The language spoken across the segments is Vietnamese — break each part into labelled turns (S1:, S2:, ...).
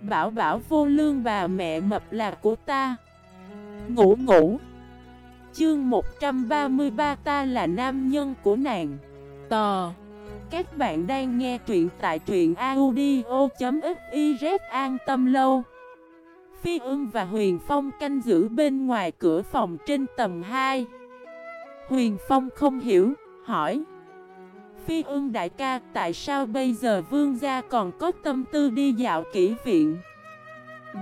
S1: Bảo bảo vô lương bà mẹ mập là của ta. Ngủ ngủ. Chương 133 ta là nam nhân của nàng. Tò. Các bạn đang nghe truyện tại truyện audio.xyz an tâm lâu. Phi ưng và Huyền Phong canh giữ bên ngoài cửa phòng trên tầng 2 Huyền Phong không hiểu, hỏi. Phi ưng đại ca tại sao bây giờ vương gia còn có tâm tư đi dạo kỹ viện?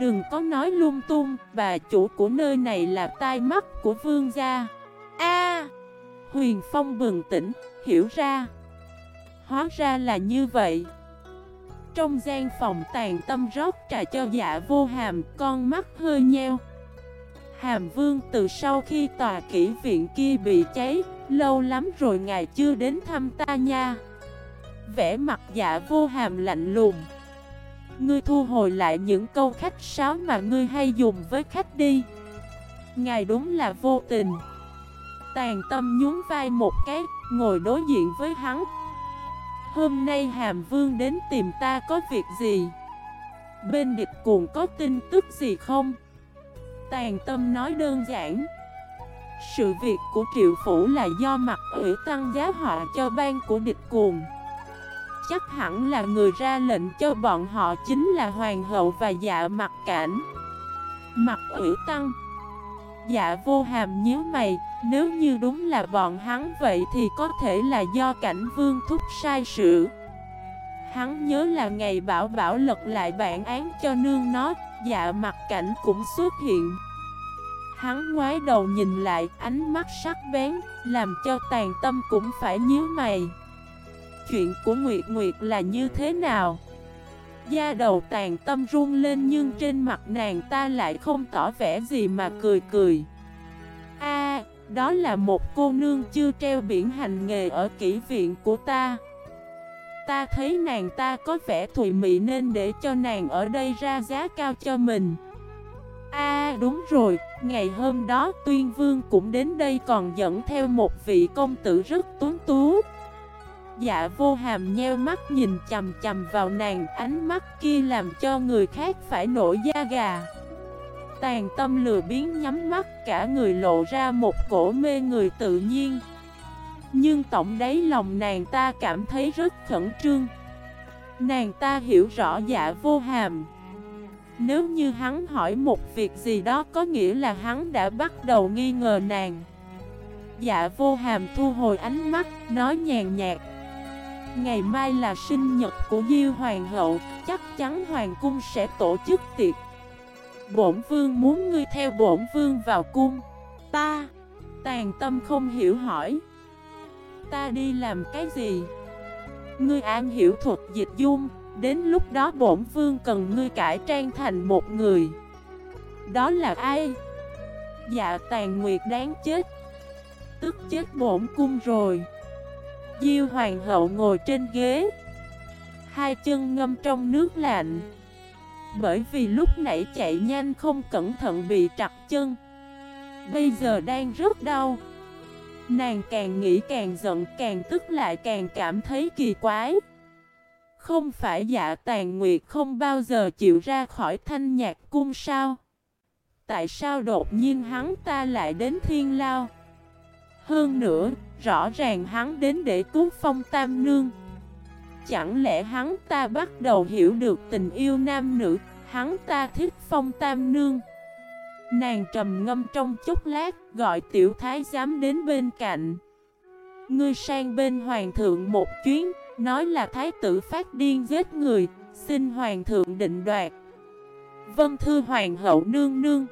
S1: Đừng có nói lung tung, bà chủ của nơi này là tai mắt của vương gia. A! Huyền Phong bừng tỉnh, hiểu ra. Hóa ra là như vậy. Trong gian phòng tàn tâm rót trà cho dạ vô hàm, con mắt hơi nheo. Hàm vương từ sau khi tòa kỹ viện kia bị cháy Lâu lắm rồi ngài chưa đến thăm ta nha. Vẽ mặt dạ vô hàm lạnh lùng. Ngươi thu hồi lại những câu khách sáo mà ngươi hay dùng với khách đi. Ngài đúng là vô tình. Tàn tâm nhún vai một cái, Ngồi đối diện với hắn. Hôm nay Hàm Vương đến tìm ta có việc gì? Bên địch cuồng có tin tức gì không? Tàn tâm nói đơn giản. Sự việc của triệu phủ là do mặt ủy tăng giá họa cho ban của địch cuồng. Chắc hẳn là người ra lệnh cho bọn họ chính là hoàng hậu và dạ mặt cảnh. Mặt ủy tăng. Dạ vô hàm nhíu mày, Nếu như đúng là bọn hắn vậy thì có thể là do cảnh vương thúc sai sự. Hắn nhớ là ngày bảo bảo lật lại bản án cho nương nó Dạ mặt cảnh cũng xuất hiện. Hắn ngoái đầu nhìn lại ánh mắt sắc bén Làm cho tàn tâm cũng phải nhíu mày. Chuyện của Nguyệt Nguyệt là như thế nào? Da đầu tàn tâm run lên nhưng trên mặt nàng ta lại không tỏ vẻ gì mà cười cười. A, đó là một cô nương chưa treo biển hành nghề ở kỹ viện của ta. Ta thấy nàng ta có vẻ thùy mị nên để cho nàng ở đây ra giá cao cho mình. A đúng rồi, ngày hôm đó, Tuyên Vương cũng đến đây còn dẫn theo một vị công tử rất tuấn tú. Dạ vô hàm nheo mắt nhìn chầm chầm vào nàng, Ánh mắt kia làm cho người khác phải nổi da gà. Tàn tâm lừa biến nhắm mắt, Cả người lộ ra một cổ mê người tự nhiên. Nhưng tổng đáy lòng nàng ta cảm thấy rất khẩn trương. Nàng ta hiểu rõ dạ vô hàm. Nếu như hắn hỏi một việc gì đó có nghĩa là hắn đã bắt đầu nghi ngờ nàng Dạ vô hàm thu hồi ánh mắt, nói nhàn nhạt Ngày mai là sinh nhật của Diêu Hoàng hậu, chắc chắn Hoàng cung sẽ tổ chức tiệc. Bổn vương muốn ngươi theo bổn vương vào cung. Ta, tàn tâm không hiểu hỏi. Ta đi làm cái gì? Ngươi an hiểu thuật dịch dung, đến lúc đó bổn vương cần ngươi cải trang thành một người. Đó là ai? Dạ tàn nguyệt đáng chết. Tức chết bổn cung rồi. Diêu hoàng hậu ngồi trên ghế Hai chân ngâm trong nước lạnh Bởi vì lúc nãy chạy nhanh không cẩn thận bị trặc chân Bây giờ đang rất đau Nàng càng nghĩ càng giận, càng tức lại càng cảm thấy kỳ quái không phải dạ tàn nguyệt không bao giờ chịu ra khỏi thanh nhạc cung sao? Tại sao đột nhiên hắn ta lại đến thiên lao? Hơn nữa, Rõ ràng hắn đến để cứu phong tam nương. Chẳng lẽ hắn ta bắt đầu hiểu được tình yêu nam nữ? Hắn ta thích phong tam nương. Nàng trầm ngâm trong chốc lát, Gọi tiểu thái giám đến bên cạnh. Ngươi sang bên hoàng thượng một chuyến. Nói là thái tử phát điên giết người, Xin hoàng thượng định đoạt. Vân thư hoàng hậu nương nương.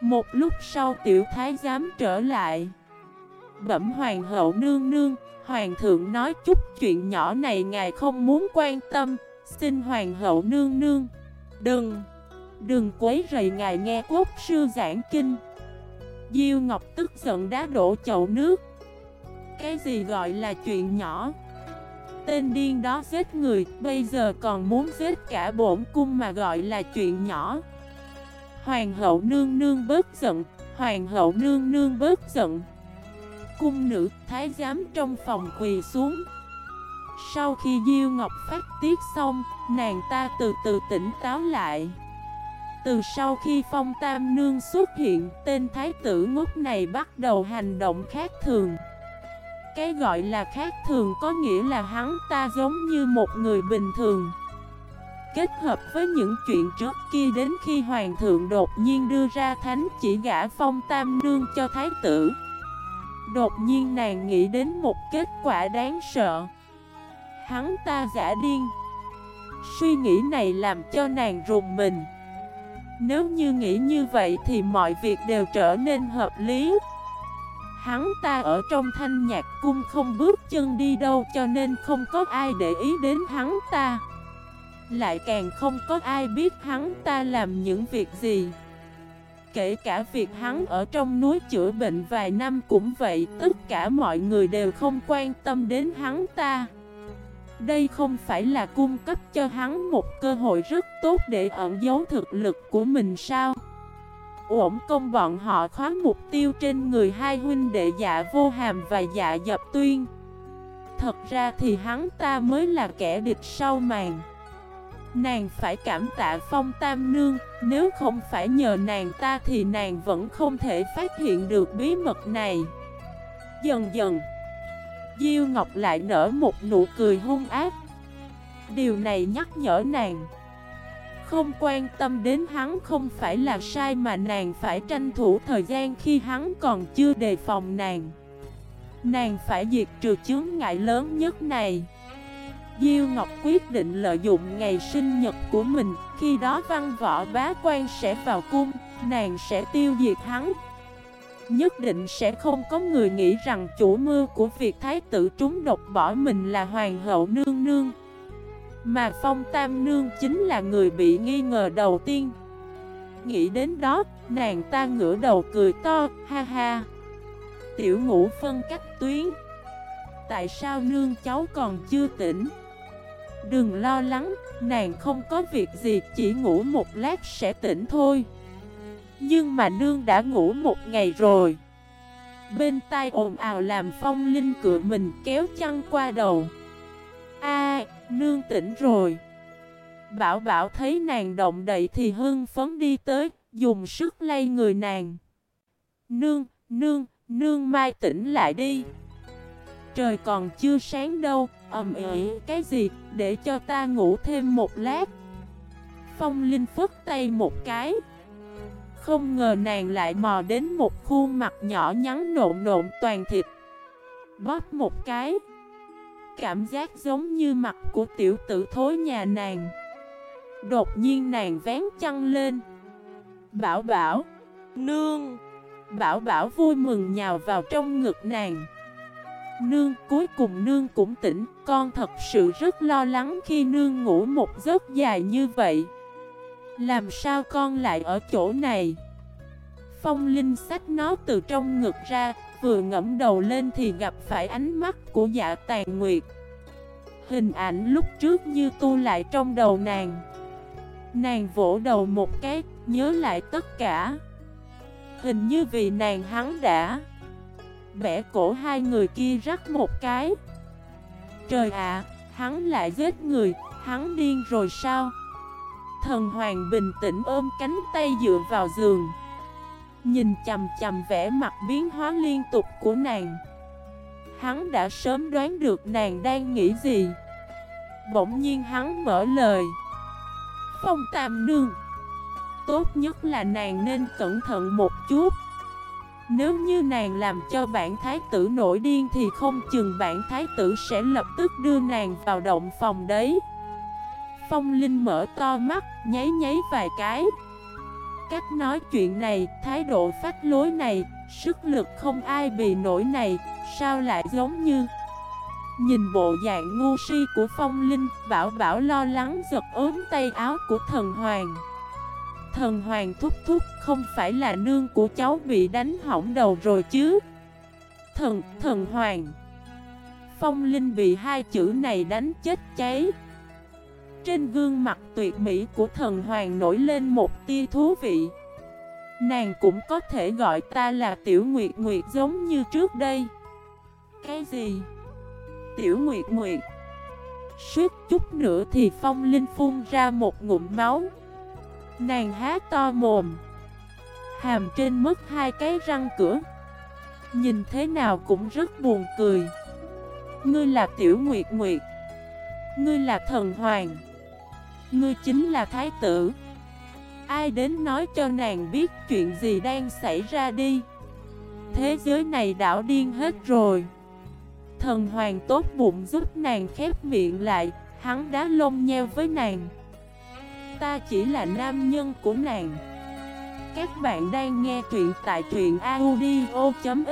S1: Một lúc sau tiểu thái giám trở lại. Bẩm hoàng hậu nương nương, Hoàng thượng nói chút chuyện nhỏ này ngài không muốn quan tâm, Xin hoàng hậu nương nương. Đừng Đừng quấy rầy ngài nghe quốc sư giảng kinh. Diêu Ngọc tức giận đá đổ chậu nước. Cái gì gọi là chuyện nhỏ? Tên điên đó giết người Bây giờ còn muốn giết cả bổn cung mà gọi là chuyện nhỏ Hoàng hậu nương nương bớt giận Hoàng hậu nương nương bớt giận cung nữ, thái giám trong phòng quỳ xuống Sau khi Diêu Ngọc phát tiết xong, nàng ta từ từ tỉnh táo lại. Từ sau khi Phong Tam Nương xuất hiện, tên thái tử ngốc này bắt đầu hành động khác thường. Cái gọi là khác thường có nghĩa là hắn ta giống như một người bình thường. Kết hợp với những chuyện trước kia đến khi Hoàng thượng đột nhiên đưa ra thánh chỉ gã Phong Tam Nương cho thái tử. Đột nhiên nàng nghĩ đến một kết quả đáng sợ. Hắn ta giả điên. Suy nghĩ này làm cho nàng rùng mình. Nếu như nghĩ như vậy thì mọi việc đều trở nên hợp lý Hắn ta ở trong thanh nhạc cung không bước chân đi đâu cho nên không có ai để ý đến hắn ta. Lại càng không có ai biết hắn ta làm những việc gì. Kể cả việc hắn ở trong núi chữa bệnh vài năm cũng vậy, Tất cả mọi người đều không quan tâm đến hắn ta. Đây không phải là cung cấp cho hắn một cơ hội rất tốt để ẩn giấu thực lực của mình sao? Ổn công bọn họ khóa mục tiêu trên người hai huynh đệ dạ vô hàm và dạ dập tuyên. Thật ra thì hắn ta mới là kẻ địch sau màn. Nàng phải cảm tạ phong tam nương, nếu không phải nhờ nàng ta thì nàng vẫn không thể phát hiện được bí mật này. Dần dần. Diêu Ngọc lại nở một nụ cười hung ác Điều này nhắc nhở nàng không quan tâm đến hắn, không phải là sai mà nàng phải tranh thủ thời gian khi hắn còn chưa đề phòng nàng. Nàng phải diệt trừ chướng ngại lớn nhất này. Diêu Ngọc quyết định lợi dụng ngày sinh nhật của mình, Khi đó văn võ bá quan sẽ vào cung, Nàng sẽ tiêu diệt hắn. Nhất định sẽ không có người nghĩ rằng chủ mưu của việc thái tử trúng độc bỏ mình là hoàng hậu nương nương. Mà phong tam nương chính là người bị nghi ngờ đầu tiên. Nghĩ đến đó, nàng ta ngửa đầu cười to, ha ha. Tiểu ngũ phân cách tuyến. Tại sao nương cháu còn chưa tỉnh? Đừng lo lắng, nàng không có việc gì, chỉ ngủ một lát sẽ tỉnh thôi. Nhưng mà nương đã ngủ một ngày rồi. Bên tai ồn ào làm phong linh cựa mình kéo chăn qua đầu nương tỉnh rồi. Bảo bảo thấy nàng động đậy thì hưng phấn đi tới Dùng sức lay người nàng. Nương, nương, nương mai tỉnh lại đi. Trời còn chưa sáng đâu ầm ĩ cái gì để cho ta ngủ thêm một lát. Phong Linh phất tay một cái. Không ngờ nàng lại mò đến một khuôn mặt nhỏ nhắn nộn nộn toàn thịt. Bóp một cái. Cảm giác giống như mặt của tiểu tử thối nhà nàng. Đột nhiên nàng vén chăn lên. Bảo bảo, Nương. Bảo bảo vui mừng nhào vào trong ngực nàng. Nương, cuối cùng nương cũng tỉnh. Con thật sự rất lo lắng khi nương ngủ một giấc dài như vậy. Làm sao con lại ở chỗ này? Phong Linh sách nó từ trong ngực ra, vừa ngẫm đầu lên thì gặp phải ánh mắt của dạ tàn nguyệt. Hình ảnh lúc trước như tu lại trong đầu nàng. Nàng vỗ đầu một cái, nhớ lại tất cả. Hình như vì nàng hắn đã bẻ cổ hai người kia rắc một cái. Trời ạ, hắn lại giết người, hắn điên rồi sao? Thần hoàng bình tĩnh ôm cánh tay dựa vào giường Nhìn chầm chầm vẻ mặt biến hóa liên tục của nàng. Hắn đã sớm đoán được nàng đang nghĩ gì. Bỗng nhiên hắn mở lời. Phong tam nương Tốt nhất là nàng nên cẩn thận một chút. Nếu như nàng làm cho bản thái tử nổi điên Thì không chừng bản thái tử sẽ lập tức đưa nàng vào động phòng đấy. Phong Linh mở to mắt, nháy nháy vài cái. Cách nói chuyện này, thái độ phát lối này, sức lực không ai bị nổi này, sao lại giống như Nhìn bộ dạng ngu si của Phong Linh, bảo bảo lo lắng giật ốm tay áo của thần hoàng. Thần hoàng thúc thúc không phải là nương của cháu bị đánh hỏng đầu rồi chứ? Thần, thần hoàng. Phong Linh bị hai chữ này đánh chết cháy trên gương mặt tuyệt mỹ của thần hoàng nổi lên một tia thú vị. Nàng cũng có thể gọi ta là Tiểu Nguyệt Nguyệt giống như trước đây. Cái gì? Tiểu Nguyệt Nguyệt. Suốt chút nữa thì phong linh phun ra một ngụm máu. Nàng há to mồm. Hàm trên mất hai cái răng cửa. Nhìn thế nào cũng rất buồn cười. Ngươi là tiểu nguyệt nguyệt. Ngươi là thần hoàng. Ngươi chính là thái tử. Ai đến nói cho nàng biết chuyện gì đang xảy ra đi? Thế giới này đảo điên hết rồi. Thần hoàng tốt bụng giúp nàng khép miệng lại, Hắn đá lông nheo với nàng. Ta chỉ là nam nhân của nàng. Các bạn đang nghe truyện tại truyện audio.fif